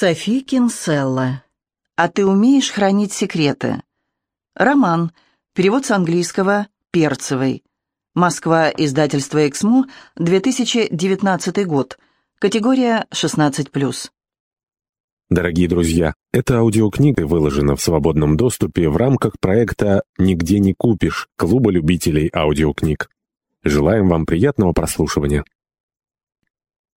Софи Кинселла. «А ты умеешь хранить секреты?» Роман. Перевод с английского Перцевой. Москва. Издательство «Эксмо». 2019 год. Категория 16+. Дорогие друзья, эта аудиокнига выложена в свободном доступе в рамках проекта «Нигде не купишь» Клуба любителей аудиокниг. Желаем вам приятного прослушивания.